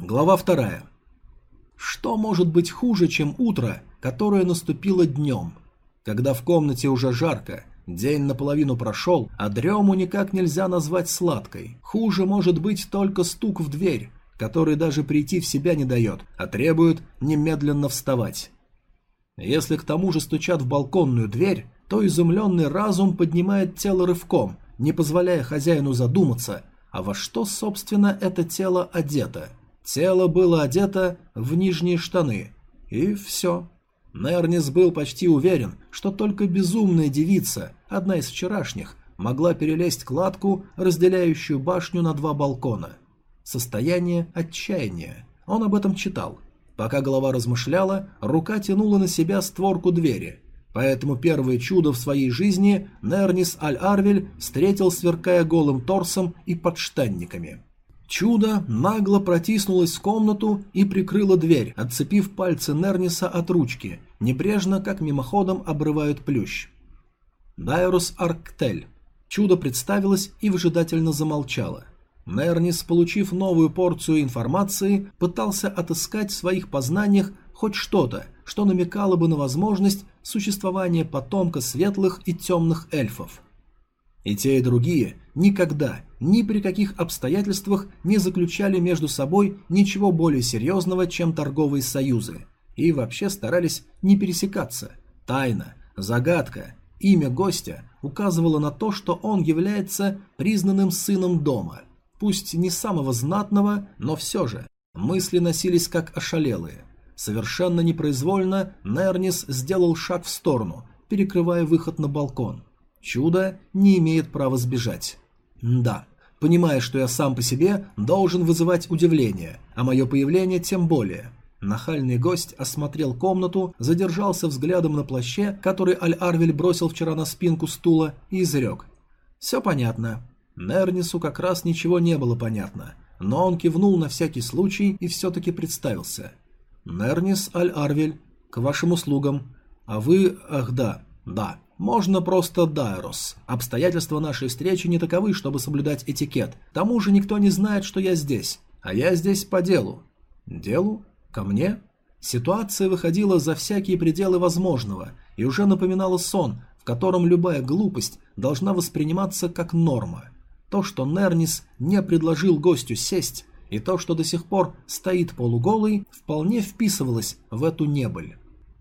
Глава вторая. Что может быть хуже, чем утро, которое наступило днем? Когда в комнате уже жарко, день наполовину прошел, а дрему никак нельзя назвать сладкой. Хуже может быть только стук в дверь, который даже прийти в себя не дает, а требует немедленно вставать. Если к тому же стучат в балконную дверь, то изумленный разум поднимает тело рывком, не позволяя хозяину задуматься, а во что, собственно, это тело одето. Тело было одето в нижние штаны. И все. Нернис был почти уверен, что только безумная девица, одна из вчерашних, могла перелезть кладку, разделяющую башню на два балкона. Состояние отчаяния. Он об этом читал. Пока голова размышляла, рука тянула на себя створку двери. Поэтому первое чудо в своей жизни Нернис Аль-Арвель встретил, сверкая голым торсом и подштанниками. Чудо нагло протиснулось в комнату и прикрыло дверь, отцепив пальцы Нерниса от ручки, небрежно, как мимоходом обрывают плющ. Дайрус Арктель. Чудо представилось и выжидательно замолчало. Нернис, получив новую порцию информации, пытался отыскать в своих познаниях хоть что-то, что намекало бы на возможность существования потомка светлых и темных эльфов. И те, и другие никогда, ни при каких обстоятельствах не заключали между собой ничего более серьезного, чем торговые союзы, и вообще старались не пересекаться. Тайна, загадка, имя гостя указывало на то, что он является признанным сыном дома – Пусть не самого знатного, но все же. Мысли носились как ошалелые. Совершенно непроизвольно Нернис сделал шаг в сторону, перекрывая выход на балкон. Чудо не имеет права сбежать. Да, понимая, что я сам по себе должен вызывать удивление, а мое появление тем более. Нахальный гость осмотрел комнату, задержался взглядом на плаще, который Аль-Арвель бросил вчера на спинку стула, и изрек. «Все понятно. Нернису как раз ничего не было понятно, но он кивнул на всякий случай и все-таки представился. «Нернис Аль-Арвель, к вашим услугам. А вы... Ах да, да, можно просто Дайрос. Обстоятельства нашей встречи не таковы, чтобы соблюдать этикет. К тому же никто не знает, что я здесь. А я здесь по делу». «Делу? Ко мне?» Ситуация выходила за всякие пределы возможного и уже напоминала сон, в котором любая глупость должна восприниматься как норма – то, что Нернис не предложил гостю сесть, и то, что до сих пор стоит полуголый, вполне вписывалось в эту небыль.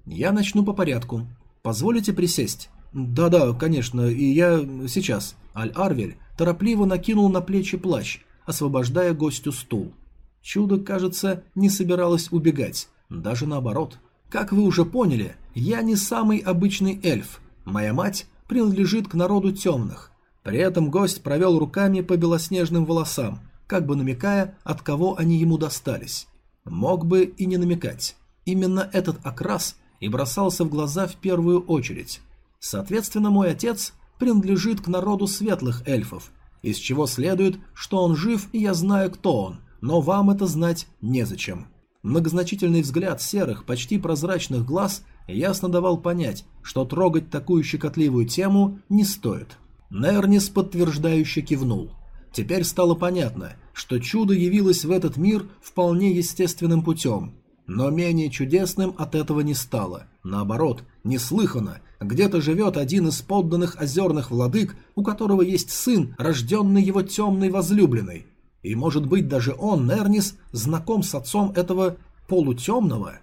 Я начну по порядку. Позволите присесть? Да-да, конечно, и я сейчас. Аль-Арвель торопливо накинул на плечи плащ, освобождая гостю стул. Чудо, кажется, не собиралось убегать, даже наоборот. Как вы уже поняли, я не самый обычный эльф. Моя мать принадлежит к народу темных, при этом гость провел руками по белоснежным волосам, как бы намекая, от кого они ему достались. Мог бы и не намекать. Именно этот окрас и бросался в глаза в первую очередь. Соответственно, мой отец принадлежит к народу светлых эльфов, из чего следует, что он жив и я знаю, кто он, но вам это знать незачем. Многозначительный взгляд серых, почти прозрачных глаз ясно давал понять, что трогать такую щекотливую тему не стоит. Нернис подтверждающе кивнул. Теперь стало понятно, что чудо явилось в этот мир вполне естественным путем, но менее чудесным от этого не стало. Наоборот, неслыханно, где-то живет один из подданных озерных владык, у которого есть сын, рожденный его темной возлюбленной. И может быть даже он, Нернис, знаком с отцом этого полутемного?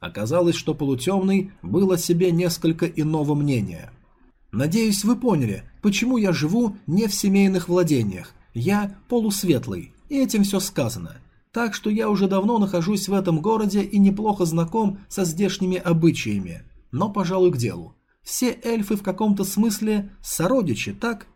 Оказалось, что полутемный был о себе несколько иного мнения – Надеюсь, вы поняли, почему я живу не в семейных владениях. Я полусветлый, и этим все сказано. Так что я уже давно нахожусь в этом городе и неплохо знаком со здешними обычаями. Но, пожалуй, к делу. Все эльфы в каком-то смысле сородичи, так?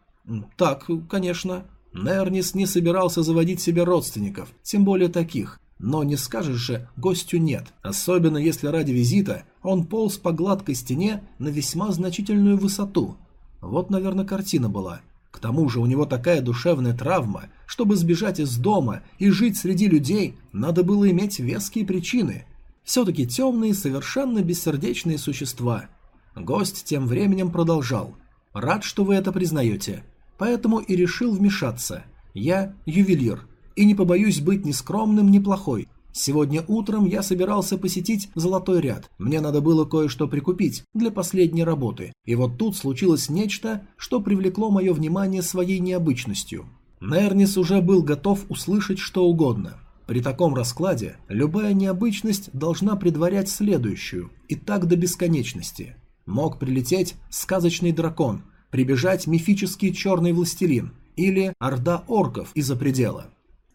Так, конечно. Нернис не собирался заводить себе родственников, тем более таких. Но не скажешь же, гостю нет, особенно если ради визита он полз по гладкой стене на весьма значительную высоту. Вот, наверное, картина была. К тому же у него такая душевная травма, чтобы сбежать из дома и жить среди людей, надо было иметь веские причины. Все-таки темные, совершенно бессердечные существа. Гость тем временем продолжал. «Рад, что вы это признаете. Поэтому и решил вмешаться. Я ювелир, и не побоюсь быть ни скромным, ни плохой. Сегодня утром я собирался посетить Золотой ряд. Мне надо было кое-что прикупить для последней работы. И вот тут случилось нечто, что привлекло мое внимание своей необычностью. Нернис уже был готов услышать что угодно. При таком раскладе любая необычность должна предварять следующую, и так до бесконечности. Мог прилететь сказочный дракон, прибежать мифический черный властелин или орда орков из-за предела.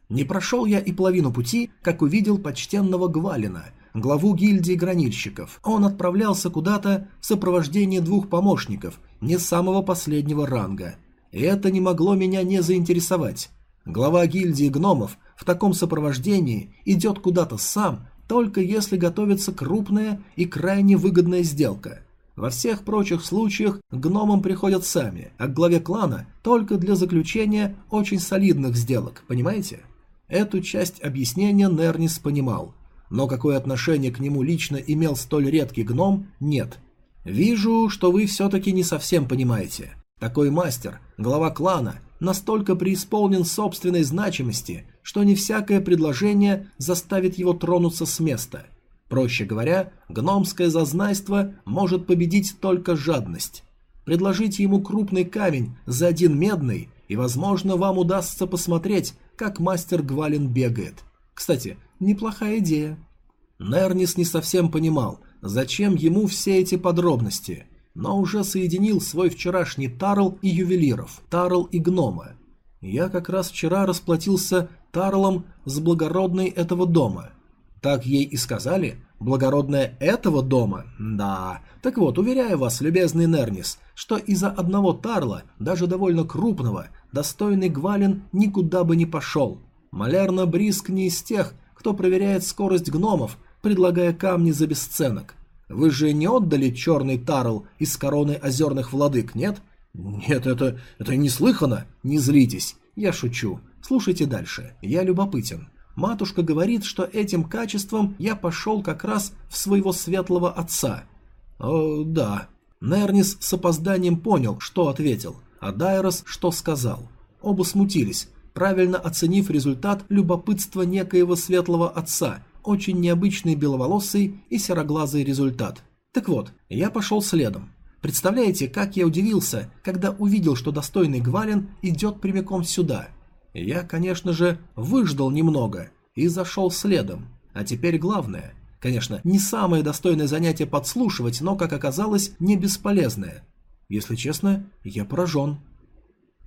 Не прошел я и половину пути, как увидел почтенного Гвалина, главу гильдии гранильщиков. Он отправлялся куда-то в сопровождении двух помощников, не самого последнего ранга. И это не могло меня не заинтересовать. Глава гильдии гномов в таком сопровождении идет куда-то сам, только если готовится крупная и крайне выгодная сделка. Во всех прочих случаях гномам приходят сами, а к главе клана только для заключения очень солидных сделок, понимаете? Эту часть объяснения Нернис понимал, но какое отношение к нему лично имел столь редкий гном, нет. Вижу, что вы все-таки не совсем понимаете. Такой мастер, глава клана, настолько преисполнен собственной значимости, что не всякое предложение заставит его тронуться с места. Проще говоря, гномское зазнайство может победить только жадность. Предложите ему крупный камень за один медный, и, возможно, вам удастся посмотреть, как мастер Гвалин бегает. Кстати, неплохая идея. Нернис не совсем понимал, зачем ему все эти подробности, но уже соединил свой вчерашний Тарл и ювелиров, Тарл и гнома. Я как раз вчера расплатился Тарлом с благородной этого дома. Так ей и сказали? Благородная этого дома? Да. Так вот, уверяю вас, любезный Нернис, что из-за одного Тарла, даже довольно крупного, достойный Гвалин никуда бы не пошел. Малярно Бриск не из тех, кто проверяет скорость гномов, предлагая камни за бесценок. Вы же не отдали черный тарл из короны озерных владык, нет? Нет, это... это неслыханно. Не злитесь. Я шучу. Слушайте дальше. Я любопытен. Матушка говорит, что этим качеством я пошел как раз в своего светлого отца. О, да. Нернис с опозданием понял, что ответил а Дайрос что сказал. Оба смутились, правильно оценив результат любопытства некоего светлого отца, очень необычный беловолосый и сероглазый результат. Так вот, я пошел следом. Представляете, как я удивился, когда увидел, что достойный Гвалин идет прямиком сюда. Я, конечно же, выждал немного и зашел следом. А теперь главное. Конечно, не самое достойное занятие подслушивать, но, как оказалось, не бесполезное. Если честно, я поражен.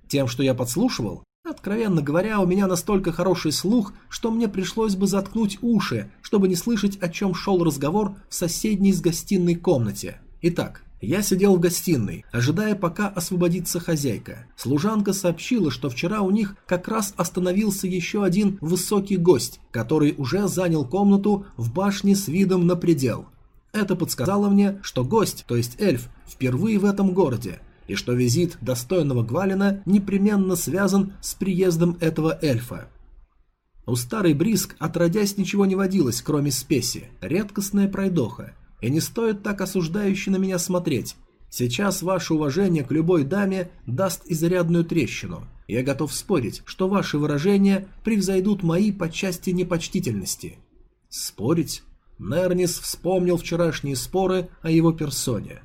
Тем, что я подслушивал? Откровенно говоря, у меня настолько хороший слух, что мне пришлось бы заткнуть уши, чтобы не слышать, о чем шел разговор в соседней с гостиной комнате. Итак, я сидел в гостиной, ожидая, пока освободится хозяйка. Служанка сообщила, что вчера у них как раз остановился еще один высокий гость, который уже занял комнату в башне с видом на предел. Это подсказало мне, что гость, то есть эльф, впервые в этом городе, и что визит достойного Гвалина непременно связан с приездом этого эльфа. У старой Бриск отродясь ничего не водилось, кроме спеси, редкостная пройдоха, и не стоит так осуждающе на меня смотреть. Сейчас ваше уважение к любой даме даст изрядную трещину. Я готов спорить, что ваши выражения превзойдут мои по части непочтительности. Спорить? Нернис вспомнил вчерашние споры о его персоне.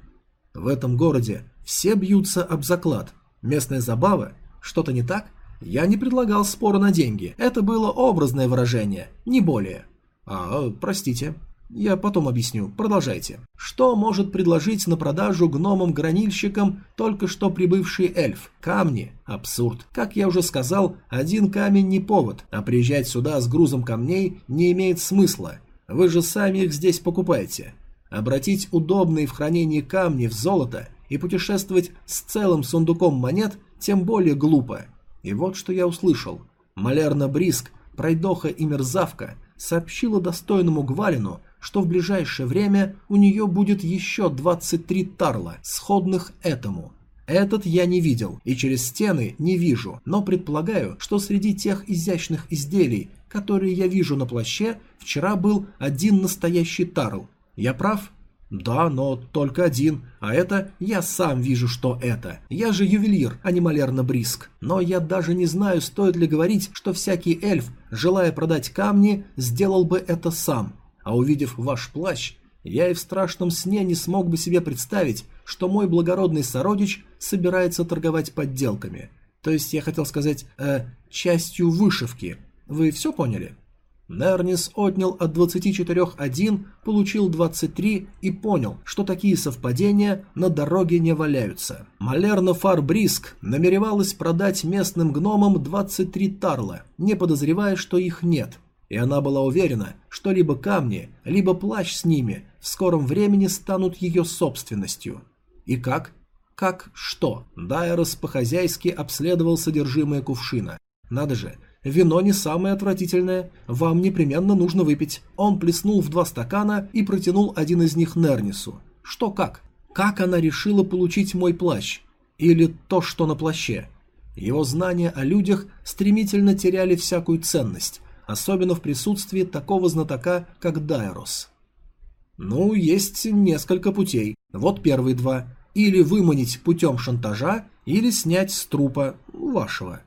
В этом городе все бьются об заклад. Местная забава? Что-то не так? Я не предлагал спора на деньги. Это было образное выражение, не более. А, простите. Я потом объясню. Продолжайте. Что может предложить на продажу гномам-гранильщикам только что прибывший эльф? Камни. Абсурд. Как я уже сказал, один камень не повод, а приезжать сюда с грузом камней не имеет смысла. Вы же сами их здесь покупаете. Обратить удобные в хранении камни в золото и путешествовать с целым сундуком монет тем более глупо. И вот что я услышал. Малярна Бриск, пройдоха и мерзавка, сообщила достойному Гвалину, что в ближайшее время у нее будет еще 23 тарла, сходных этому. Этот я не видел и через стены не вижу, но предполагаю, что среди тех изящных изделий, которые я вижу на плаще, вчера был один настоящий тарл. Я прав? Да, но только один, а это я сам вижу, что это. Я же ювелир, а не малерно бриск. Но я даже не знаю, стоит ли говорить, что всякий эльф, желая продать камни, сделал бы это сам. А увидев ваш плащ, я и в страшном сне не смог бы себе представить, что мой благородный сородич собирается торговать подделками. То есть я хотел сказать, э, частью вышивки. Вы все поняли? Нернис отнял от 24 один, получил 23 и понял, что такие совпадения на дороге не валяются. Малерна Фарбриск намеревалась продать местным гномам 23 тарла, не подозревая, что их нет. И она была уверена, что либо камни, либо плащ с ними в скором времени станут ее собственностью. И как? Как что? Дайрос по-хозяйски обследовал содержимое кувшина. Надо же, вино не самое отвратительное, вам непременно нужно выпить. Он плеснул в два стакана и протянул один из них Нернису. Что как? Как она решила получить мой плащ? Или то, что на плаще? Его знания о людях стремительно теряли всякую ценность, особенно в присутствии такого знатока, как Дайрос. Ну, есть несколько путей. Вот первые два. Или выманить путем шантажа, или снять с трупа вашего.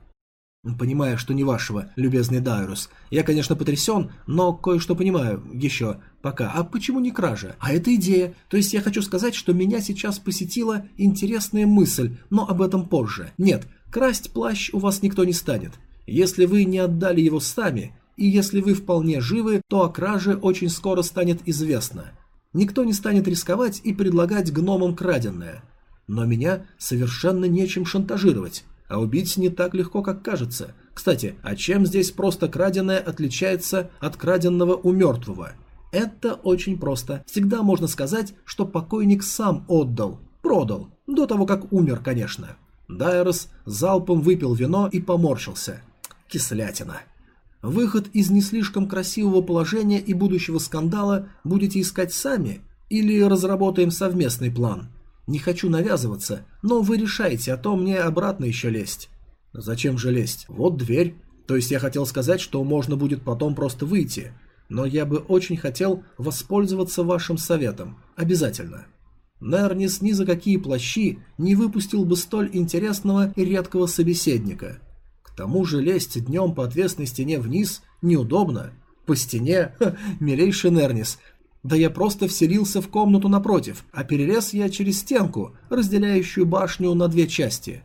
Понимаю, что не вашего, любезный Дайрус. Я, конечно, потрясен, но кое-что понимаю еще пока. А почему не кража? А это идея. То есть я хочу сказать, что меня сейчас посетила интересная мысль, но об этом позже. Нет, красть плащ у вас никто не станет. Если вы не отдали его сами, и если вы вполне живы, то о краже очень скоро станет известно. Никто не станет рисковать и предлагать гномам краденное. Но меня совершенно нечем шантажировать, а убить не так легко, как кажется. Кстати, а чем здесь просто краденое отличается от краденного у мертвого? Это очень просто. Всегда можно сказать, что покойник сам отдал, продал, до того, как умер, конечно. Дайрос залпом выпил вино и поморщился. Кислятина. Выход из не слишком красивого положения и будущего скандала будете искать сами или разработаем совместный план? Не хочу навязываться, но вы решаете, а то мне обратно еще лезть. Зачем же лезть? Вот дверь. То есть я хотел сказать, что можно будет потом просто выйти. Но я бы очень хотел воспользоваться вашим советом. Обязательно. Нернис ни за какие плащи не выпустил бы столь интересного и редкого собеседника – тому же лезть днем по отвесной стене вниз неудобно. По стене, ха, милейший Нернис. Да я просто вселился в комнату напротив, а перелез я через стенку, разделяющую башню на две части.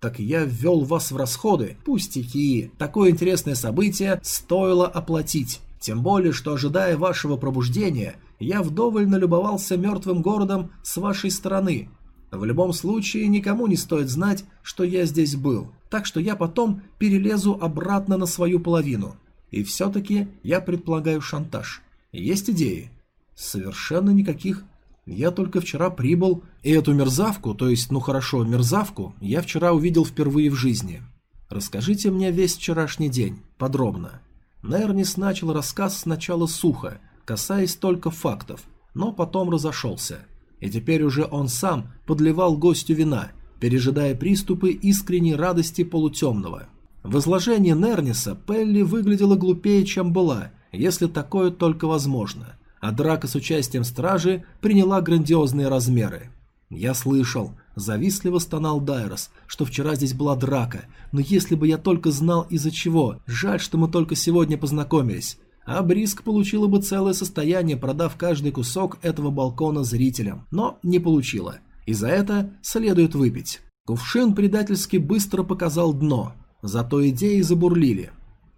Так я ввел вас в расходы, пустяки. Такое интересное событие стоило оплатить. Тем более, что ожидая вашего пробуждения, я вдоволь налюбовался мертвым городом с вашей стороны. В любом случае, никому не стоит знать, что я здесь был так что я потом перелезу обратно на свою половину. И все-таки я предполагаю шантаж. Есть идеи? Совершенно никаких. Я только вчера прибыл, и эту мерзавку, то есть, ну хорошо, мерзавку, я вчера увидел впервые в жизни. Расскажите мне весь вчерашний день, подробно. Нернис начал рассказ сначала сухо, касаясь только фактов, но потом разошелся. И теперь уже он сам подливал гостю вина – пережидая приступы искренней радости полутемного. В изложении Нерниса Пелли выглядела глупее, чем была, если такое только возможно, а драка с участием стражи приняла грандиозные размеры. «Я слышал», – завистливо стонал Дайрос, – «что вчера здесь была драка, но если бы я только знал из-за чего, жаль, что мы только сегодня познакомились». А Бриск получила бы целое состояние, продав каждый кусок этого балкона зрителям, но не получила – и за это следует выпить. Кувшин предательски быстро показал дно, зато идеи забурлили.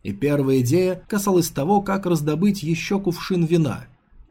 И первая идея касалась того, как раздобыть еще кувшин вина.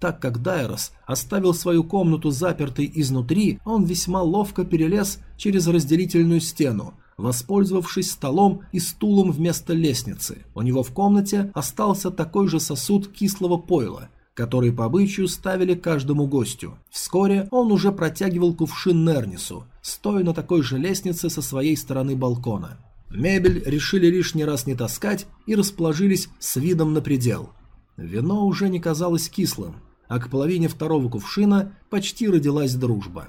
Так как Дайрос оставил свою комнату запертой изнутри, он весьма ловко перелез через разделительную стену, воспользовавшись столом и стулом вместо лестницы. У него в комнате остался такой же сосуд кислого пойла, который по обычаю ставили каждому гостю. Вскоре он уже протягивал кувшин Нернису, стоя на такой же лестнице со своей стороны балкона. Мебель решили лишний раз не таскать и расположились с видом на предел. Вино уже не казалось кислым, а к половине второго кувшина почти родилась дружба.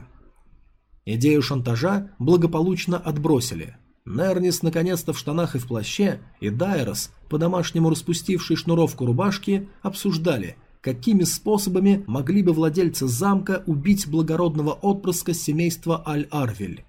Идею шантажа благополучно отбросили. Нернис наконец-то в штанах и в плаще, и Дайрос, по-домашнему распустивший шнуровку рубашки, обсуждали, какими способами могли бы владельцы замка убить благородного отпрыска семейства Аль-Арвель.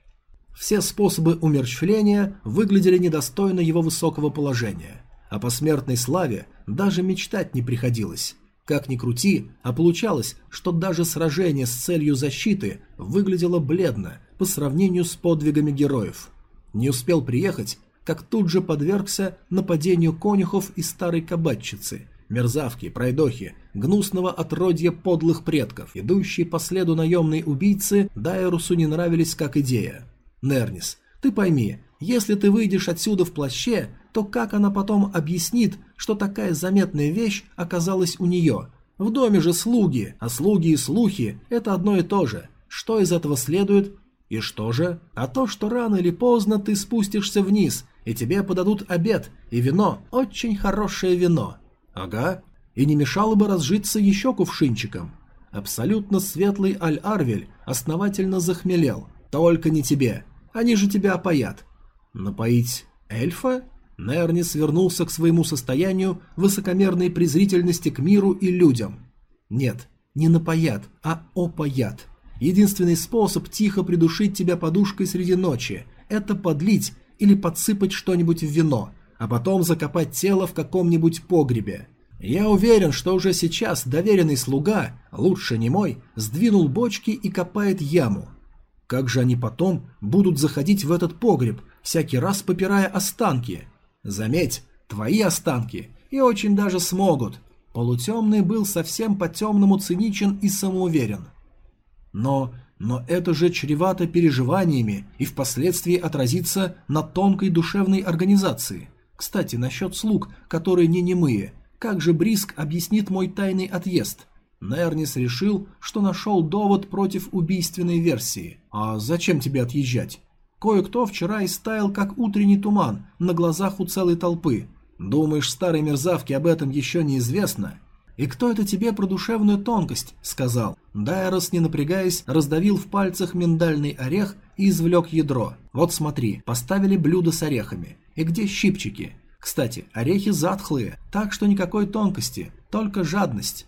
Все способы умерщвления выглядели недостойно его высокого положения. О посмертной славе даже мечтать не приходилось. Как ни крути, а получалось, что даже сражение с целью защиты выглядело бледно по сравнению с подвигами героев. Не успел приехать, как тут же подвергся нападению конюхов и старой кабачицы, мерзавки, пройдохи, гнусного отродья подлых предков. Идущие по следу наемной убийцы Дайрусу не нравились как идея. Нернис, ты пойми, если ты выйдешь отсюда в плаще, то как она потом объяснит, что такая заметная вещь оказалась у нее? В доме же слуги, а слуги и слухи – это одно и то же. Что из этого следует? И что же? А то, что рано или поздно ты спустишься вниз, и тебе подадут обед, и вино, очень хорошее вино. Ага, и не мешало бы разжиться еще кувшинчиком. Абсолютно светлый Аль-Арвель основательно захмелел. Только не тебе. Они же тебя опоят. Напоить эльфа? Нернис вернулся к своему состоянию высокомерной презрительности к миру и людям. Нет, не напоят, а опоят. Единственный способ тихо придушить тебя подушкой среди ночи – это подлить или подсыпать что-нибудь в вино, а потом закопать тело в каком-нибудь погребе. Я уверен, что уже сейчас доверенный слуга, лучше не мой, сдвинул бочки и копает яму. Как же они потом будут заходить в этот погреб, всякий раз попирая останки? Заметь, твои останки, и очень даже смогут. Полутемный был совсем по-темному циничен и самоуверен. Но, но это же чревато переживаниями и впоследствии отразится на тонкой душевной организации. Кстати, насчет слуг, которые не немые, как же Бриск объяснит мой тайный отъезд? Нернис решил, что нашел довод против убийственной версии. А зачем тебе отъезжать? Кое-кто вчера истаял, как утренний туман, на глазах у целой толпы. Думаешь, старой мерзавке об этом еще неизвестно? «И кто это тебе про душевную тонкость?» – сказал. Дайрос, не напрягаясь, раздавил в пальцах миндальный орех и извлек ядро. «Вот смотри, поставили блюдо с орехами. И где щипчики? Кстати, орехи затхлые, так что никакой тонкости, только жадность.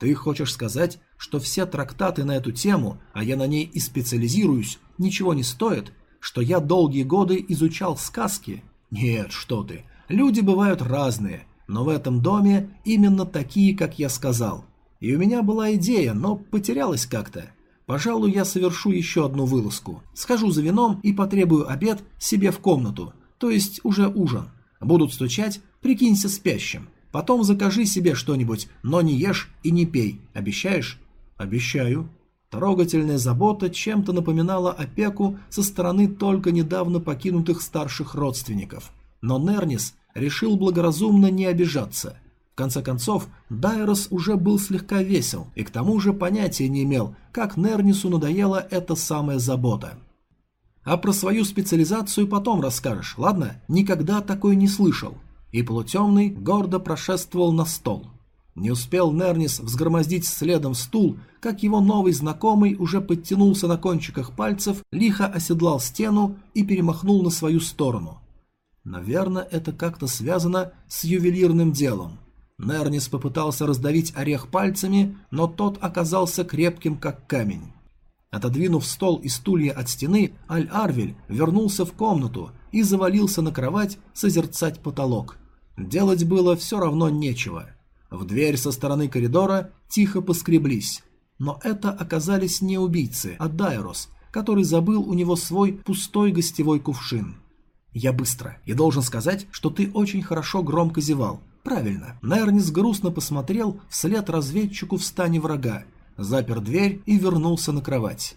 Ты хочешь сказать, что все трактаты на эту тему, а я на ней и специализируюсь, ничего не стоят? Что я долгие годы изучал сказки? Нет, что ты. Люди бывают разные, но в этом доме именно такие, как я сказал. И у меня была идея, но потерялась как-то. Пожалуй, я совершу еще одну вылазку. Схожу за вином и потребую обед себе в комнату, то есть уже ужин. Будут стучать, прикинься спящим. Потом закажи себе что-нибудь, но не ешь и не пей. Обещаешь? Обещаю. Трогательная забота чем-то напоминала опеку со стороны только недавно покинутых старших родственников. Но Нернис решил благоразумно не обижаться. В конце концов, Дайрос уже был слегка весел и к тому же понятия не имел, как Нернису надоела эта самая забота. А про свою специализацию потом расскажешь, ладно? Никогда такой не слышал. И полутемный гордо прошествовал на стол. Не успел Нернис взгромоздить следом стул, как его новый знакомый уже подтянулся на кончиках пальцев, лихо оседлал стену и перемахнул на свою сторону. Наверное, это как-то связано с ювелирным делом. Нернис попытался раздавить орех пальцами, но тот оказался крепким, как камень. Отодвинув стол и стулья от стены, Аль-Арвель вернулся в комнату и завалился на кровать созерцать потолок. Делать было все равно нечего. В дверь со стороны коридора тихо поскреблись. Но это оказались не убийцы, а Дайрос, который забыл у него свой пустой гостевой кувшин. «Я быстро. И должен сказать, что ты очень хорошо громко зевал. Правильно». Нернис грустно посмотрел вслед разведчику в стане врага, запер дверь и вернулся на кровать.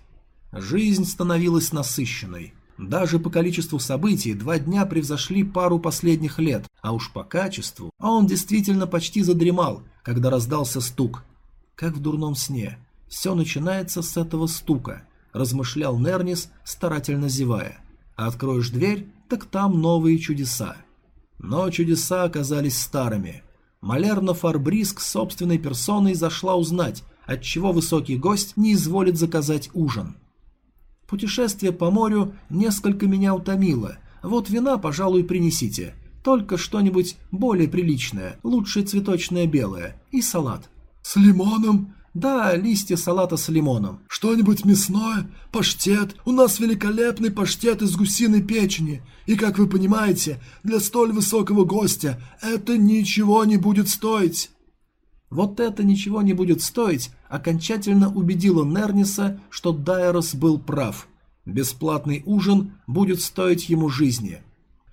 Жизнь становилась насыщенной. Даже по количеству событий два дня превзошли пару последних лет, а уж по качеству, а он действительно почти задремал, когда раздался стук. Как в дурном сне. Все начинается с этого стука, размышлял Нернис, старательно зевая. А откроешь дверь, так там новые чудеса. Но чудеса оказались старыми. Малерна Фарбриск собственной персоной зашла узнать, отчего высокий гость не изволит заказать ужин. Путешествие по морю несколько меня утомило. Вот вина, пожалуй, принесите. Только что-нибудь более приличное, лучше цветочное белое. И салат. «С лимоном?» «Да, листья салата с лимоном». «Что-нибудь мясное? Паштет? У нас великолепный паштет из гусиной печени. И, как вы понимаете, для столь высокого гостя это ничего не будет стоить». Вот это ничего не будет стоить, окончательно убедило Нерниса, что Дайрос был прав. Бесплатный ужин будет стоить ему жизни.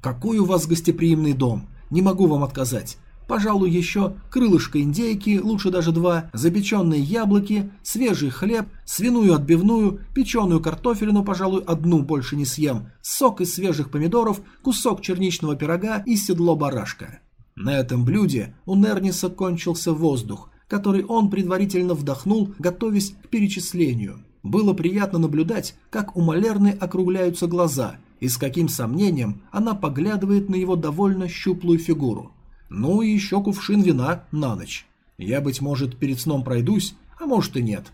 Какой у вас гостеприимный дом, не могу вам отказать. Пожалуй, еще крылышко индейки, лучше даже два, запеченные яблоки, свежий хлеб, свиную отбивную, печеную картофелину, пожалуй, одну больше не съем, сок из свежих помидоров, кусок черничного пирога и седло барашка. На этом блюде у Нерниса кончился воздух, который он предварительно вдохнул, готовясь к перечислению. Было приятно наблюдать, как у Малерны округляются глаза, и с каким сомнением она поглядывает на его довольно щуплую фигуру. Ну и еще кувшин вина на ночь. Я, быть может, перед сном пройдусь, а может и нет.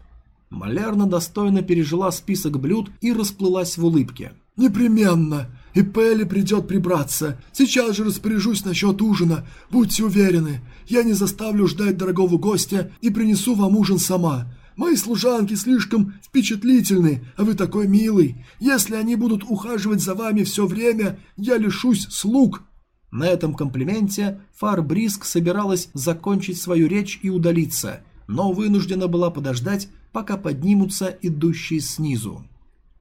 Малярна достойно пережила список блюд и расплылась в улыбке. «Непременно! И Пелли придет прибраться. Сейчас же распоряжусь насчет ужина. Будьте уверены, я не заставлю ждать дорогого гостя и принесу вам ужин сама. Мои служанки слишком впечатлительны, а вы такой милый. Если они будут ухаживать за вами все время, я лишусь слуг». На этом комплименте Фарбриск собиралась закончить свою речь и удалиться, но вынуждена была подождать, пока поднимутся идущие снизу.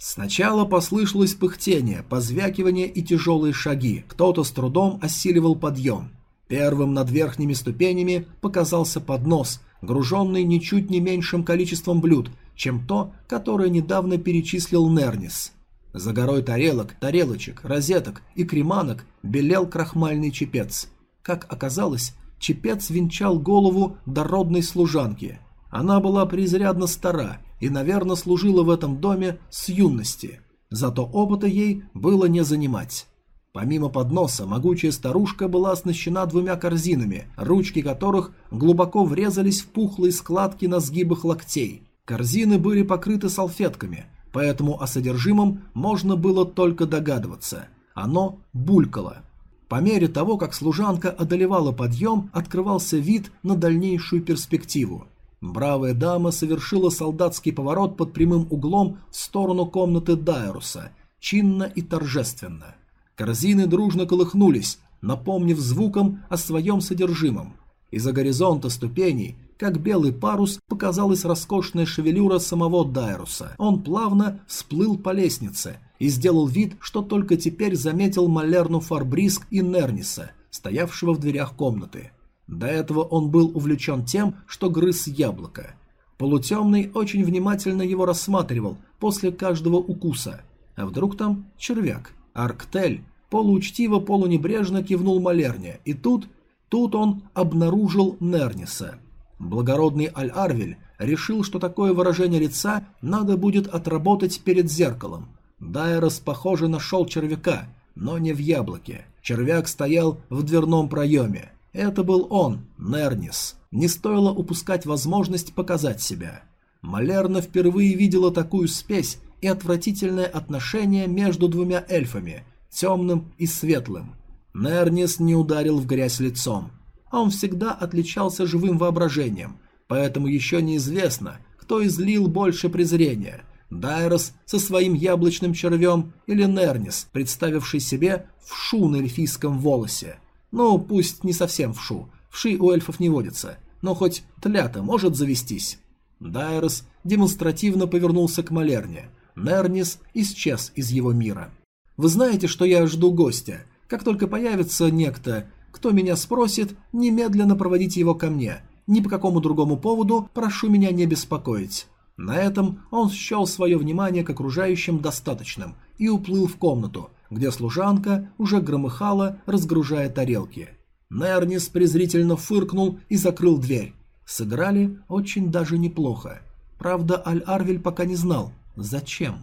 Сначала послышалось пыхтение, позвякивание и тяжелые шаги. Кто-то с трудом осиливал подъем. Первым над верхними ступенями показался поднос, груженный ничуть не меньшим количеством блюд, чем то, которое недавно перечислил Нернис. За горой тарелок, тарелочек, розеток и креманок белел крахмальный чепец. Как оказалось, чепец венчал голову дородной служанки. Она была преизрядно стара и, наверное, служила в этом доме с юности. Зато опыта ей было не занимать. Помимо подноса, могучая старушка была оснащена двумя корзинами, ручки которых глубоко врезались в пухлые складки на сгибах локтей. Корзины были покрыты салфетками, поэтому о содержимом можно было только догадываться. Оно булькало. По мере того, как служанка одолевала подъем, открывался вид на дальнейшую перспективу. Бравая дама совершила солдатский поворот под прямым углом в сторону комнаты Дайруса, чинно и торжественно. Корзины дружно колыхнулись, напомнив звуком о своем содержимом. Из-за горизонта ступеней, как белый парус, показалась роскошная шевелюра самого Дайруса. Он плавно всплыл по лестнице и сделал вид, что только теперь заметил Малерну Фарбриск и Нерниса, стоявшего в дверях комнаты. До этого он был увлечен тем, что грыз яблоко. Полутемный очень внимательно его рассматривал после каждого укуса. А вдруг там червяк? Арктель полуучтиво, полунебрежно кивнул Малерне, и тут, тут он обнаружил Нерниса. Благородный Аль-Арвель решил, что такое выражение лица надо будет отработать перед зеркалом. Дайрос, похоже, нашел червяка, но не в яблоке. Червяк стоял в дверном проеме. Это был он, Нернис. Не стоило упускать возможность показать себя. Малерна впервые видела такую спесь и отвратительное отношение между двумя эльфами, темным и светлым. Нернис не ударил в грязь лицом. Он всегда отличался живым воображением, поэтому еще неизвестно, кто излил больше презрения – Дайрос со своим яблочным червем или Нернис, представивший себе вшу на эльфийском волосе – ну, пусть не совсем вшу. Вши у эльфов не водится. Но хоть тлята может завестись. Дайрос демонстративно повернулся к Малерне. Нернис исчез из его мира. «Вы знаете, что я жду гостя. Как только появится некто, кто меня спросит, немедленно проводите его ко мне. Ни по какому другому поводу прошу меня не беспокоить». На этом он счел свое внимание к окружающим достаточным и уплыл в комнату, где служанка уже громыхала, разгружая тарелки. Нернис презрительно фыркнул и закрыл дверь. Сыграли очень даже неплохо. Правда, Аль-Арвель пока не знал, зачем.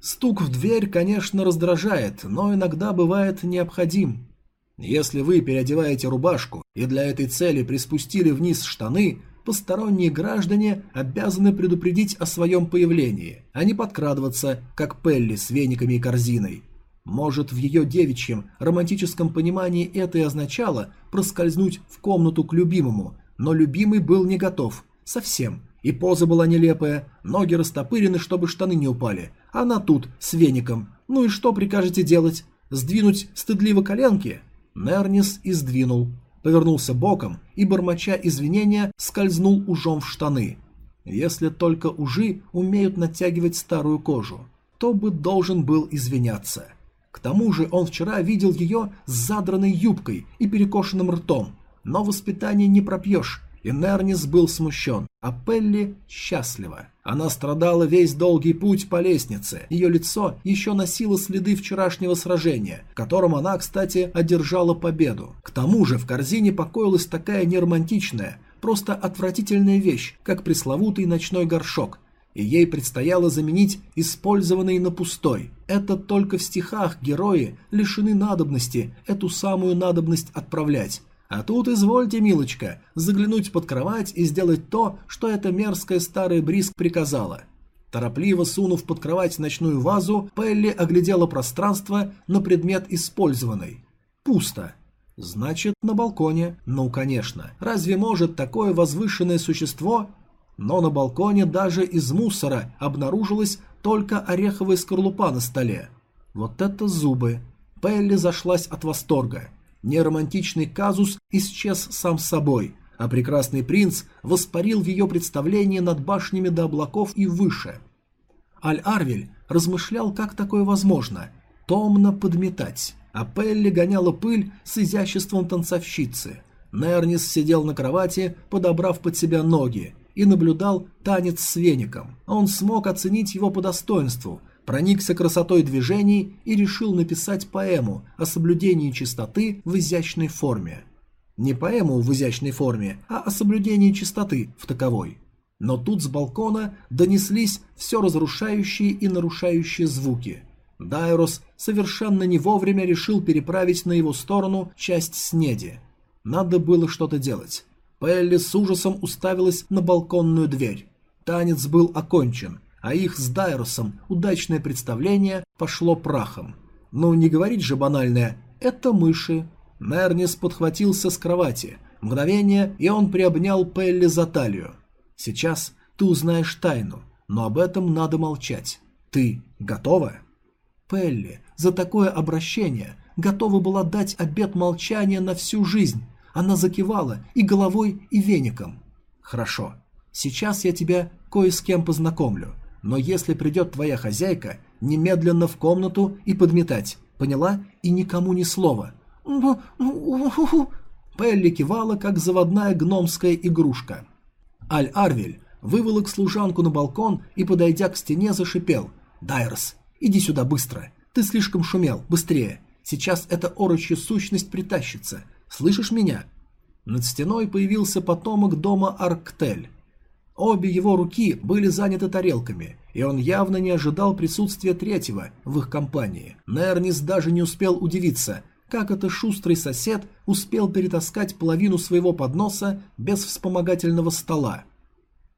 Стук в дверь, конечно, раздражает, но иногда бывает необходим. Если вы переодеваете рубашку и для этой цели приспустили вниз штаны, посторонние граждане обязаны предупредить о своем появлении, а не подкрадываться, как Пелли с вениками и корзиной. Может, в ее девичьем, романтическом понимании это и означало проскользнуть в комнату к любимому, но любимый был не готов. Совсем. И поза была нелепая, ноги растопырены, чтобы штаны не упали. Она тут, с веником. Ну и что прикажете делать? Сдвинуть стыдливо коленки? Нернис и сдвинул. Повернулся боком и, бормоча извинения, скользнул ужом в штаны. Если только ужи умеют натягивать старую кожу, то бы должен был извиняться. К тому же он вчера видел ее с задранной юбкой и перекошенным ртом, но воспитание не пропьешь, и Нернис был смущен, а Пелли счастлива. Она страдала весь долгий путь по лестнице. Ее лицо еще носило следы вчерашнего сражения, в она, кстати, одержала победу. К тому же в корзине покоилась такая неромантичная, просто отвратительная вещь, как пресловутый ночной горшок, и ей предстояло заменить использованный на пустой. Это только в стихах герои лишены надобности эту самую надобность отправлять. А тут, извольте, милочка, заглянуть под кровать и сделать то, что эта мерзкая старая Бриск приказала. Торопливо сунув под кровать ночную вазу, Пелли оглядела пространство на предмет использованный. Пусто. Значит, на балконе. Ну, конечно. Разве может такое возвышенное существо... Но на балконе даже из мусора обнаружилась только ореховая скорлупа на столе. Вот это зубы. Пелли зашлась от восторга неромантичный казус исчез сам собой, а прекрасный принц воспарил ее представлении над башнями до облаков и выше. Аль-Арвель размышлял, как такое возможно – томно подметать, а Пелли гоняла пыль с изяществом танцовщицы. Нернис сидел на кровати, подобрав под себя ноги, и наблюдал танец с веником. Он смог оценить его по достоинству – проникся красотой движений и решил написать поэму о соблюдении чистоты в изящной форме. Не поэму в изящной форме, а о соблюдении чистоты в таковой. Но тут с балкона донеслись все разрушающие и нарушающие звуки. Дайрос совершенно не вовремя решил переправить на его сторону часть снеди. Надо было что-то делать. Пелли с ужасом уставилась на балконную дверь. Танец был окончен, а их с Дайросом удачное представление пошло прахом. Ну, не говорить же банальное «это мыши». Нернис подхватился с кровати. Мгновение, и он приобнял Пелли за талию. «Сейчас ты узнаешь тайну, но об этом надо молчать. Ты готова?» Пелли за такое обращение готова была дать обет молчания на всю жизнь. Она закивала и головой, и веником. «Хорошо, сейчас я тебя кое с кем познакомлю но если придет твоя хозяйка, немедленно в комнату и подметать. Поняла? И никому ни слова. Пелли кивала, как заводная гномская игрушка. Аль-Арвель выволок служанку на балкон и, подойдя к стене, зашипел. «Дайрос, иди сюда быстро. Ты слишком шумел. Быстрее. Сейчас эта орочья сущность притащится. Слышишь меня?» Над стеной появился потомок дома Арктель. Обе его руки были заняты тарелками, и он явно не ожидал присутствия третьего в их компании. Нернис даже не успел удивиться, как это шустрый сосед успел перетаскать половину своего подноса без вспомогательного стола.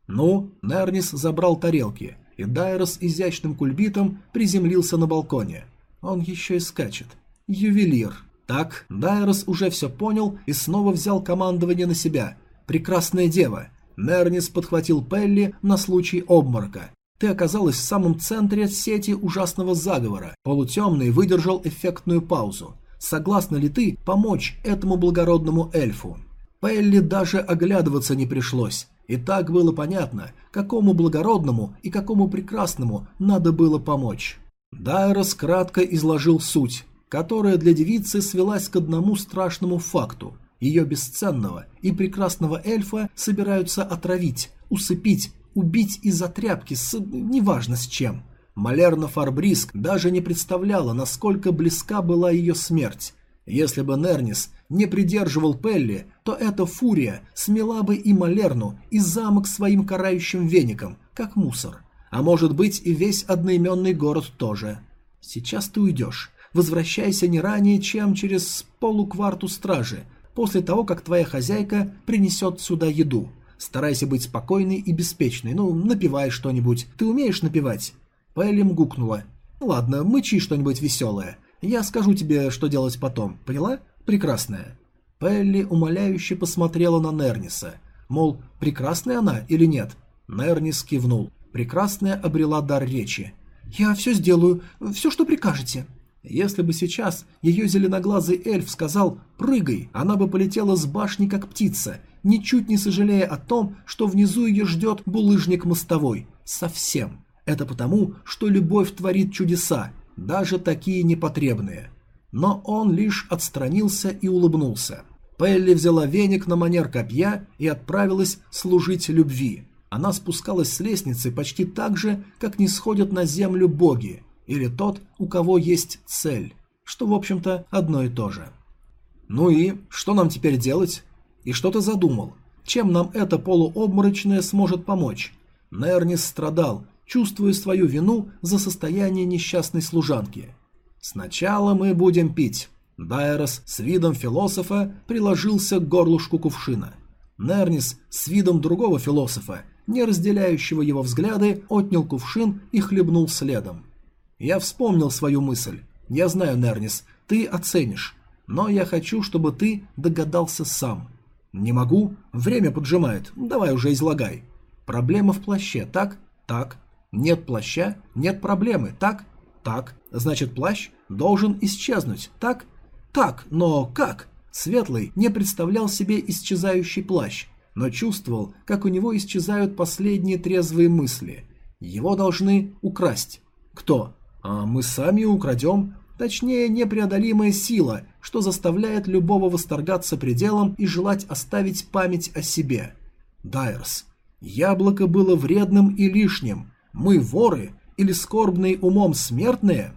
Ну, Нернис забрал тарелки, и Дайрос изящным кульбитом приземлился на балконе. Он еще и скачет. Ювелир. Так, Дайрос уже все понял и снова взял командование на себя. Прекрасная дева. Нернис подхватил Пелли на случай обморока. Ты оказалась в самом центре сети ужасного заговора. Полутемный выдержал эффектную паузу. Согласна ли ты помочь этому благородному эльфу? Пелли даже оглядываться не пришлось. И так было понятно, какому благородному и какому прекрасному надо было помочь. Дайрос кратко изложил суть, которая для девицы свелась к одному страшному факту – ее бесценного и прекрасного эльфа собираются отравить, усыпить, убить из-за тряпки с... неважно с чем. Малерна Фарбриск даже не представляла, насколько близка была ее смерть. Если бы Нернис не придерживал Пелли, то эта фурия смела бы и Малерну, и замок своим карающим веником, как мусор. А может быть и весь одноименный город тоже. Сейчас ты уйдешь. Возвращайся не ранее, чем через полукварту стражи – после того, как твоя хозяйка принесет сюда еду. Старайся быть спокойной и беспечной. Ну, напивай что-нибудь. Ты умеешь напевать?» Пэллим гукнула. «Ладно, мычи что-нибудь веселое. Я скажу тебе, что делать потом. Поняла? Прекрасная». Пелли умоляюще посмотрела на Нерниса. мол, прекрасная она или нет. Нернис кивнул. Прекрасная обрела дар речи. «Я все сделаю, все, что прикажете». Если бы сейчас ее зеленоглазый эльф сказал «прыгай», она бы полетела с башни как птица, ничуть не сожалея о том, что внизу ее ждет булыжник мостовой. Совсем. Это потому, что любовь творит чудеса, даже такие непотребные. Но он лишь отстранился и улыбнулся. Пелли взяла веник на манер копья и отправилась служить любви. Она спускалась с лестницы почти так же, как не сходят на землю боги, или тот, у кого есть цель, что, в общем-то, одно и то же. «Ну и что нам теперь делать? И что ты задумал? Чем нам это полуобморочное сможет помочь?» Нернис страдал, чувствуя свою вину за состояние несчастной служанки. «Сначала мы будем пить». Дайрос с видом философа приложился к горлышку кувшина. Нернис с видом другого философа, не разделяющего его взгляды, отнял кувшин и хлебнул следом. Я вспомнил свою мысль. Я знаю, Нернис, ты оценишь. Но я хочу, чтобы ты догадался сам. Не могу, время поджимает, давай уже излагай. Проблема в плаще, так? Так. Нет плаща, нет проблемы, так? Так. Значит, плащ должен исчезнуть, так? Так, но как? Светлый не представлял себе исчезающий плащ, но чувствовал, как у него исчезают последние трезвые мысли. Его должны украсть. Кто? А мы сами украдем. Точнее, непреодолимая сила, что заставляет любого восторгаться пределом и желать оставить память о себе. Дайерс. Яблоко было вредным и лишним. Мы воры или скорбные умом смертные?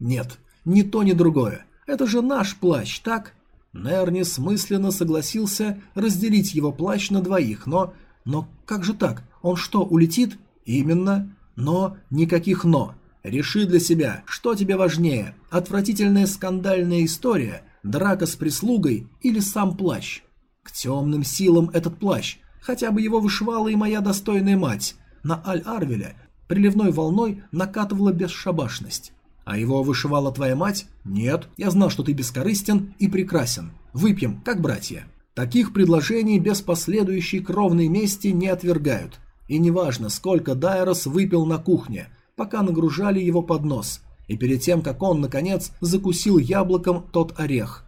Нет, ни то, ни другое. Это же наш плащ, так? Нернис мысленно согласился разделить его плащ на двоих, но... Но как же так? Он что, улетит? Именно. Но никаких «но». Реши для себя, что тебе важнее – отвратительная скандальная история, драка с прислугой или сам плащ. К темным силам этот плащ, хотя бы его вышивала и моя достойная мать. На Аль-Арвеля приливной волной накатывала бесшабашность. А его вышивала твоя мать? Нет, я знал, что ты бескорыстен и прекрасен. Выпьем, как братья. Таких предложений без последующей кровной мести не отвергают. И неважно, сколько Дайрос выпил на кухне – пока нагружали его под нос, и перед тем, как он, наконец, закусил яблоком тот орех.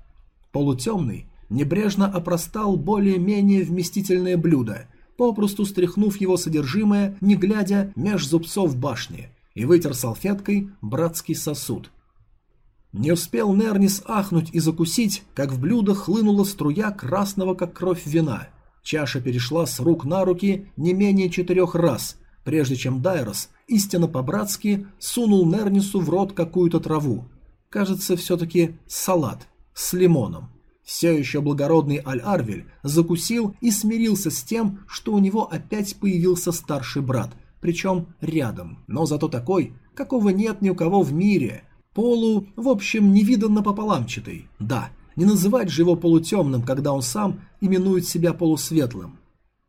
Полутемный небрежно опростал более-менее вместительное блюдо, попросту стряхнув его содержимое, не глядя меж зубцов башни, и вытер салфеткой братский сосуд. Не успел Нернис ахнуть и закусить, как в блюдо хлынула струя красного, как кровь вина. Чаша перешла с рук на руки не менее четырех раз, прежде чем Дайрос истинно по-братски сунул Нернису в рот какую-то траву. Кажется, все-таки салат с лимоном. Все еще благородный Аль-Арвель закусил и смирился с тем, что у него опять появился старший брат, причем рядом, но зато такой, какого нет ни у кого в мире. Полу, в общем, невиданно пополамчатый. Да, не называть же его полутемным, когда он сам именует себя полусветлым.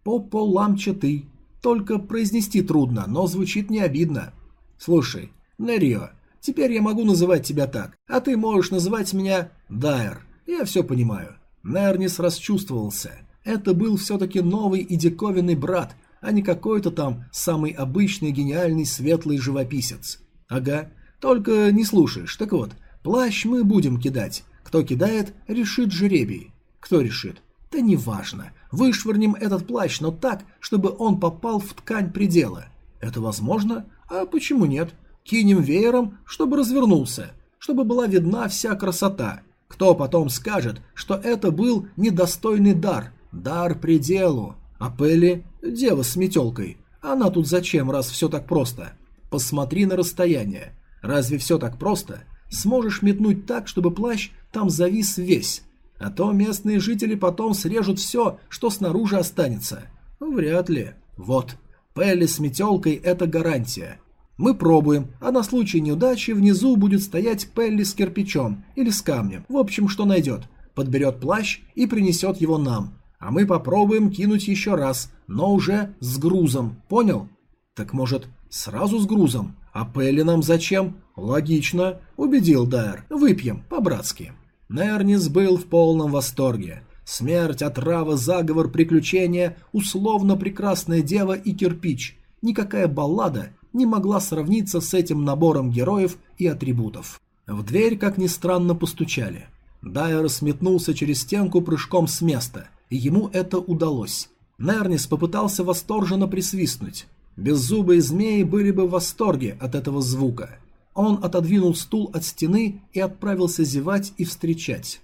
Пополамчатый, только произнести трудно, но звучит не обидно. Слушай, Нерио, теперь я могу называть тебя так, а ты можешь называть меня Дайер. Я все понимаю. Нернис расчувствовался. Это был все-таки новый и диковинный брат, а не какой-то там самый обычный гениальный светлый живописец. Ага, только не слушаешь. Так вот, плащ мы будем кидать. Кто кидает, решит жребий. Кто решит? Да неважно. Вышвырнем этот плащ, но так, чтобы он попал в ткань предела. Это возможно? А почему нет? Кинем веером, чтобы развернулся, чтобы была видна вся красота. Кто потом скажет, что это был недостойный дар, дар пределу. А Пелли – дева с метелкой. Она тут зачем, раз все так просто? Посмотри на расстояние. Разве все так просто? Сможешь метнуть так, чтобы плащ там завис весь, а то местные жители потом срежут все, что снаружи останется. Ну, вряд ли. Вот, Пелли с метелкой – это гарантия. Мы пробуем, а на случай неудачи внизу будет стоять Пелли с кирпичом или с камнем. В общем, что найдет. Подберет плащ и принесет его нам. А мы попробуем кинуть еще раз, но уже с грузом. Понял? Так может, сразу с грузом? А Пелли нам зачем? Логично. Убедил Дайер. Выпьем, по-братски. Нернис был в полном восторге. Смерть, отрава, заговор, приключения, условно прекрасная дева и кирпич. Никакая баллада не могла сравниться с этим набором героев и атрибутов. В дверь, как ни странно, постучали. Дайер сметнулся через стенку прыжком с места, и ему это удалось. Нернис попытался восторженно присвистнуть. Беззубые змеи были бы в восторге от этого звука. Он отодвинул стул от стены и отправился зевать и встречать.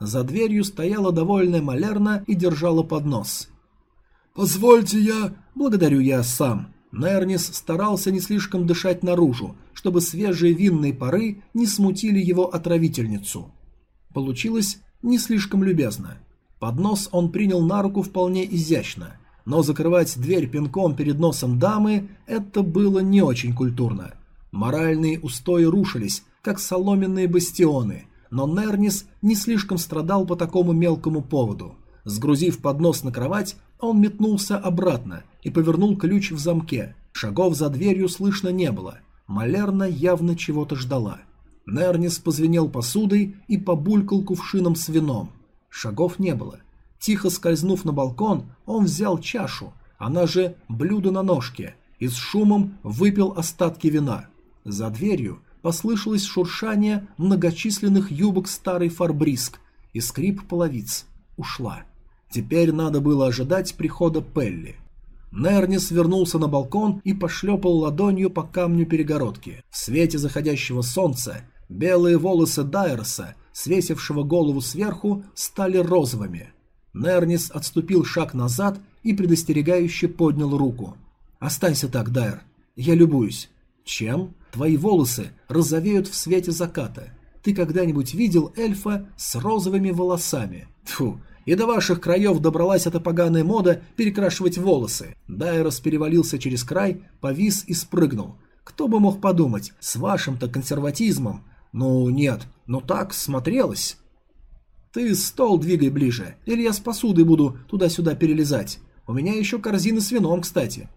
За дверью стояла довольная Малерна и держала поднос. «Позвольте я...» «Благодарю я сам». Нернис старался не слишком дышать наружу, чтобы свежие винные пары не смутили его отравительницу. Получилось не слишком любезно. Поднос он принял на руку вполне изящно, но закрывать дверь пинком перед носом дамы – это было не очень культурно. Моральные устои рушились, как соломенные бастионы, но Нернис не слишком страдал по такому мелкому поводу. Сгрузив поднос на кровать, он метнулся обратно и повернул ключ в замке. Шагов за дверью слышно не было. Малерна явно чего-то ждала. Нернис позвенел посудой и побулькал кувшином с вином. Шагов не было. Тихо скользнув на балкон, он взял чашу, она же блюдо на ножке, и с шумом выпил остатки вина. За дверью послышалось шуршание многочисленных юбок старый фарбриск и скрип половиц. Ушла. Теперь надо было ожидать прихода Пелли. Нернис вернулся на балкон и пошлепал ладонью по камню перегородки. В свете заходящего солнца белые волосы Дайерса, свесившего голову сверху, стали розовыми. Нернис отступил шаг назад и предостерегающе поднял руку. «Останься так, Дайер. Я любуюсь. Чем? Твои волосы розовеют в свете заката. Ты когда-нибудь видел эльфа с розовыми волосами? Тьфу, и до ваших краев добралась эта поганая мода перекрашивать волосы. Дайрос перевалился через край, повис и спрыгнул. Кто бы мог подумать, с вашим-то консерватизмом. Ну нет, ну так смотрелось. Ты стол двигай ближе, или я с посудой буду туда-сюда перелезать. У меня еще корзина с вином, кстати.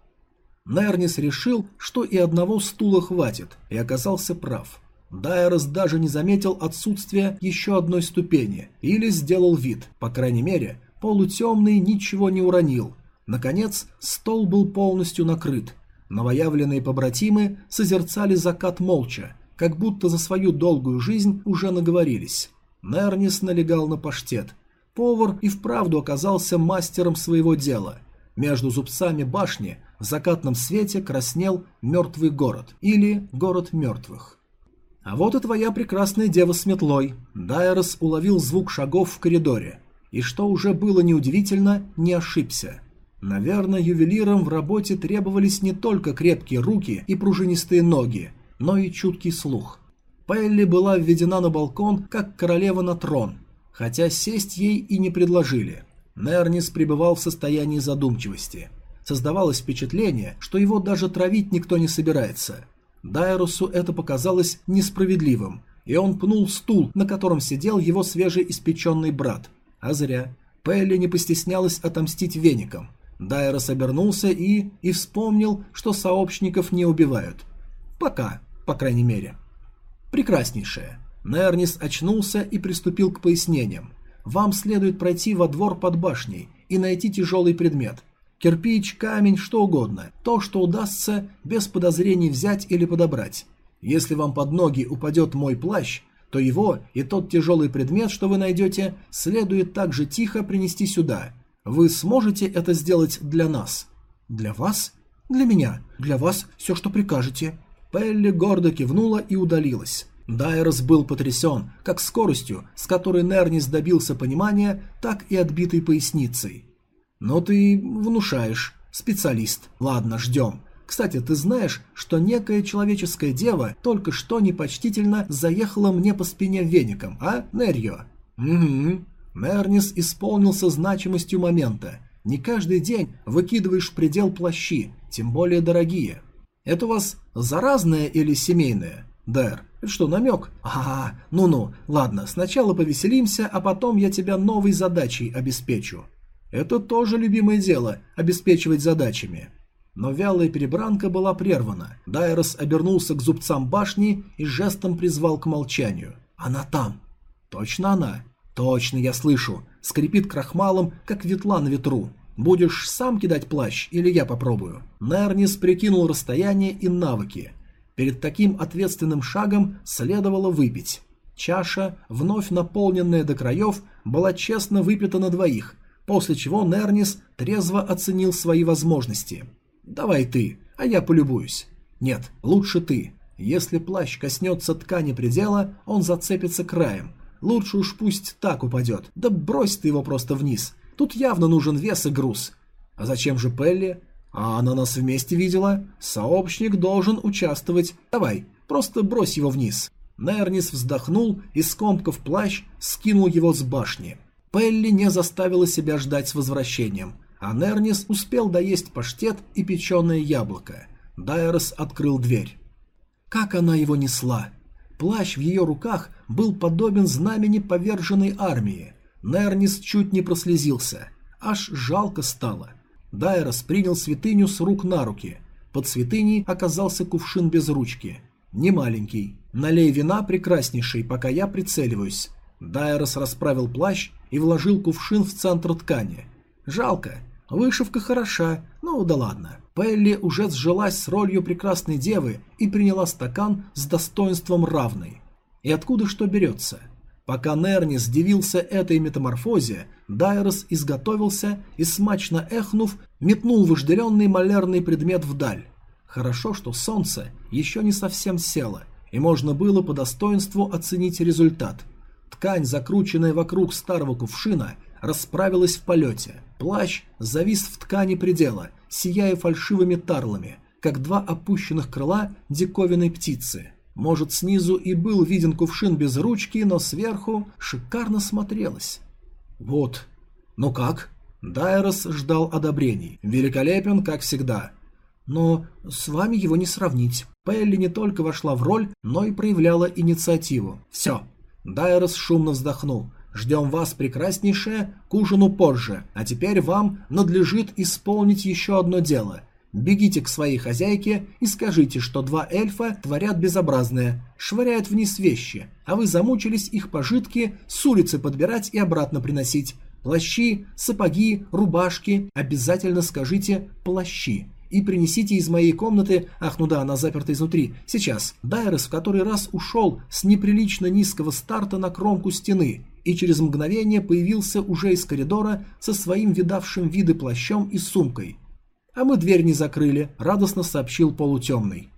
Нернис решил, что и одного стула хватит, и оказался прав. Дайрос даже не заметил отсутствия еще одной ступени, или сделал вид, по крайней мере, полутемный ничего не уронил. Наконец, стол был полностью накрыт. Новоявленные побратимы созерцали закат молча, как будто за свою долгую жизнь уже наговорились. Нернис налегал на паштет. Повар и вправду оказался мастером своего дела. Между зубцами башни в закатном свете краснел мертвый город или город мертвых. А вот и твоя прекрасная дева с метлой. Дайрос уловил звук шагов в коридоре. И что уже было неудивительно, не ошибся. Наверное, ювелирам в работе требовались не только крепкие руки и пружинистые ноги, но и чуткий слух. Пелли была введена на балкон, как королева на трон, хотя сесть ей и не предложили. Нернис пребывал в состоянии задумчивости – Создавалось впечатление, что его даже травить никто не собирается. Дайрусу это показалось несправедливым, и он пнул стул, на котором сидел его свежеиспеченный брат. А зря. Пелли не постеснялась отомстить веником. Дайрос обернулся и... и вспомнил, что сообщников не убивают. Пока, по крайней мере. Прекраснейшее. Нернис очнулся и приступил к пояснениям. Вам следует пройти во двор под башней и найти тяжелый предмет – Кирпич, камень, что угодно. То, что удастся без подозрений взять или подобрать. Если вам под ноги упадет мой плащ, то его и тот тяжелый предмет, что вы найдете, следует также тихо принести сюда. Вы сможете это сделать для нас? Для вас? Для меня. Для вас все, что прикажете. Пелли гордо кивнула и удалилась. Дайрос был потрясен, как скоростью, с которой Нернис добился понимания, так и отбитой поясницей. «Но ты внушаешь. Специалист. Ладно, ждем. Кстати, ты знаешь, что некая человеческая дева только что непочтительно заехала мне по спине веником, а, Нерьо?» «Угу». Мернис исполнился значимостью момента. Не каждый день выкидываешь предел плащи, тем более дорогие. Это у вас заразное или семейное? Дэр, это что, намек? А, ну-ну, ладно, сначала повеселимся, а потом я тебя новой задачей обеспечу. Это тоже любимое дело – обеспечивать задачами. Но вялая перебранка была прервана. Дайрос обернулся к зубцам башни и жестом призвал к молчанию. «Она там!» «Точно она!» Точно, я слышу. Скрипит крахмалом, как ветла на ветру. Будешь сам кидать плащ или я попробую? Нернис прикинул расстояние и навыки. Перед таким ответственным шагом следовало выпить. Чаша, вновь наполненная до краев, была честно выпита на двоих, после чего Нернис трезво оценил свои возможности. «Давай ты, а я полюбуюсь». «Нет, лучше ты. Если плащ коснется ткани предела, он зацепится краем. Лучше уж пусть так упадет. Да брось ты его просто вниз. Тут явно нужен вес и груз. А зачем же Пелли? А она нас вместе видела. Сообщник должен участвовать. Давай, просто брось его вниз. Нернис вздохнул и, скомкав плащ, скинул его с башни. Пелли не заставила себя ждать с возвращением, а Нернис успел доесть паштет и печеное яблоко. Дайрос открыл дверь. Как она его несла! Плащ в ее руках был подобен знамени поверженной армии. Нернис чуть не прослезился. Аж жалко стало. Дайрос принял святыню с рук на руки. Под святыней оказался кувшин без ручки. Не маленький. Налей вина прекраснейший, пока я прицеливаюсь. Дайрос расправил плащ и вложил кувшин в центр ткани. Жалко. Вышивка хороша, ну да ладно. Пелли уже сжилась с ролью прекрасной девы и приняла стакан с достоинством равной. И откуда что берется? Пока Нернис дивился этой метаморфозе, Дайрос изготовился и, смачно эхнув, метнул вожделенный малярный предмет вдаль. Хорошо, что солнце еще не совсем село, и можно было по достоинству оценить результат. Ткань, закрученная вокруг старого кувшина, расправилась в полете. Плащ завис в ткани предела, сияя фальшивыми тарлами, как два опущенных крыла диковинной птицы. Может, снизу и был виден кувшин без ручки, но сверху шикарно смотрелось. Вот. Ну как? Дайрос ждал одобрений. Великолепен, как всегда. Но с вами его не сравнить. Пелли не только вошла в роль, но и проявляла инициативу. Все. Дайрос шумно вздохнул. Ждем вас, прекраснейшее, к ужину позже, а теперь вам надлежит исполнить еще одно дело. Бегите к своей хозяйке и скажите, что два эльфа творят безобразное, швыряют вниз вещи, а вы замучились их пожитки с улицы подбирать и обратно приносить. Плащи, сапоги, рубашки, обязательно скажите «плащи» и принесите из моей комнаты... Ах, ну да, она заперта изнутри. Сейчас. Дайрес в который раз ушел с неприлично низкого старта на кромку стены и через мгновение появился уже из коридора со своим видавшим виды плащом и сумкой. «А мы дверь не закрыли», — радостно сообщил полутемный.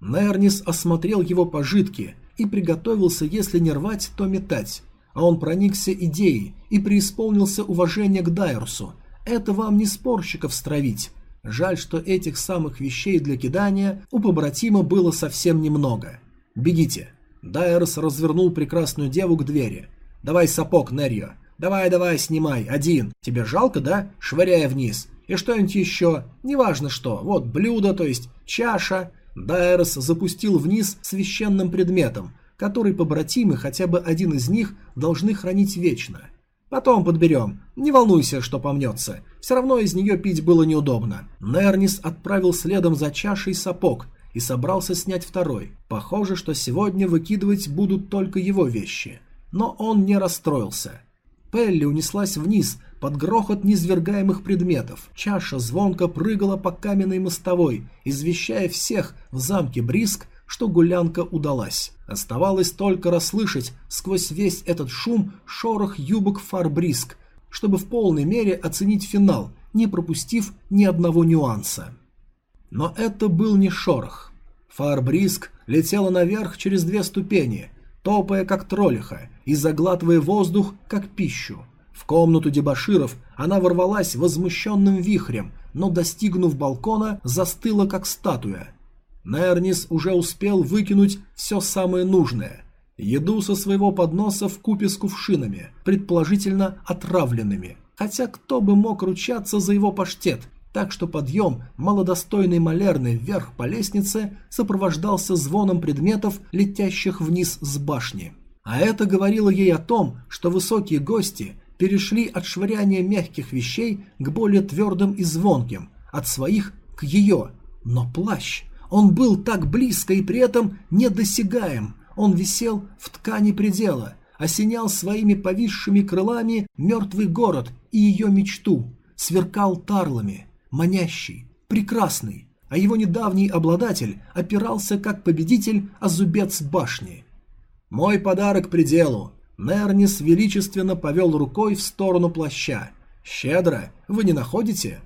Нернис осмотрел его пожитки и приготовился, если не рвать, то метать. А он проникся идеей и преисполнился уважения к Дайрусу. Это вам не спорщиков стравить. Жаль, что этих самых вещей для кидания у побратима было совсем немного. «Бегите». Дайрос развернул прекрасную деву к двери. «Давай сапог, Нерьо. Давай-давай, снимай. Один. Тебе жалко, да? Швыряя вниз. И что-нибудь еще. Неважно что. Вот блюдо, то есть чаша». Дайрос запустил вниз священным предметом, который побратимы, хотя бы один из них, должны хранить вечно. Потом подберем. Не волнуйся, что помнется. Все равно из нее пить было неудобно. Нернис отправил следом за чашей сапог и собрался снять второй. Похоже, что сегодня выкидывать будут только его вещи. Но он не расстроился. Пелли унеслась вниз под грохот низвергаемых предметов. Чаша звонко прыгала по каменной мостовой, извещая всех в замке Бриск что гулянка удалась. Оставалось только расслышать сквозь весь этот шум шорох юбок фарбриск, чтобы в полной мере оценить финал, не пропустив ни одного нюанса. Но это был не шорох. Фарбриск летела наверх через две ступени, топая как троллиха и заглатывая воздух как пищу. В комнату дебаширов она ворвалась возмущенным вихрем, но, достигнув балкона, застыла как статуя – Нернис уже успел выкинуть все самое нужное. Еду со своего подноса в купе с кувшинами, предположительно отравленными. Хотя кто бы мог ручаться за его паштет, так что подъем малодостойной малерны вверх по лестнице сопровождался звоном предметов, летящих вниз с башни. А это говорило ей о том, что высокие гости перешли от швыряния мягких вещей к более твердым и звонким, от своих к ее. Но плащ... Он был так близко и при этом недосягаем. Он висел в ткани предела, осенял своими повисшими крылами мертвый город и ее мечту, сверкал тарлами, манящий, прекрасный, а его недавний обладатель опирался как победитель о зубец башни. «Мой подарок пределу!» Нернис величественно повел рукой в сторону плаща. «Щедро, вы не находите?»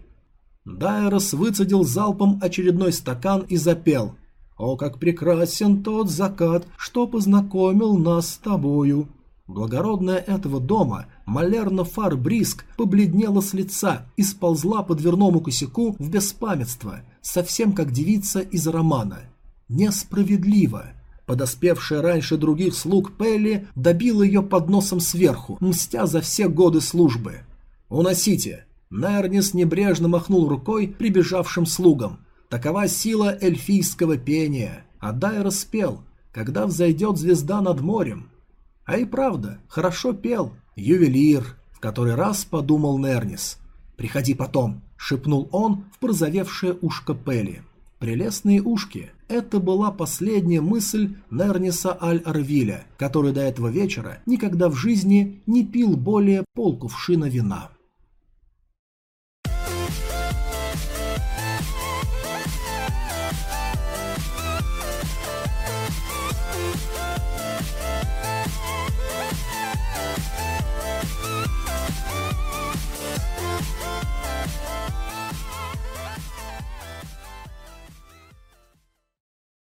Дайрос выцедил залпом очередной стакан и запел. «О, как прекрасен тот закат, что познакомил нас с тобою!» Благородная этого дома, Малерна Фарбриск, побледнела с лица и сползла по дверному косяку в беспамятство, совсем как девица из романа. Несправедливо. Подоспевшая раньше других слуг Пелли добила ее под носом сверху, мстя за все годы службы. «Уносите!» Нернис небрежно махнул рукой прибежавшим слугам. Такова сила эльфийского пения. А Дайра спел, когда взойдет звезда над морем. А и правда, хорошо пел. Ювелир, в который раз подумал Нернис. «Приходи потом», — шепнул он в прозовевшее ушко Пели. Прелестные ушки. Это была последняя мысль Нерниса Аль-Арвиля, который до этого вечера никогда в жизни не пил более полкувшина вина.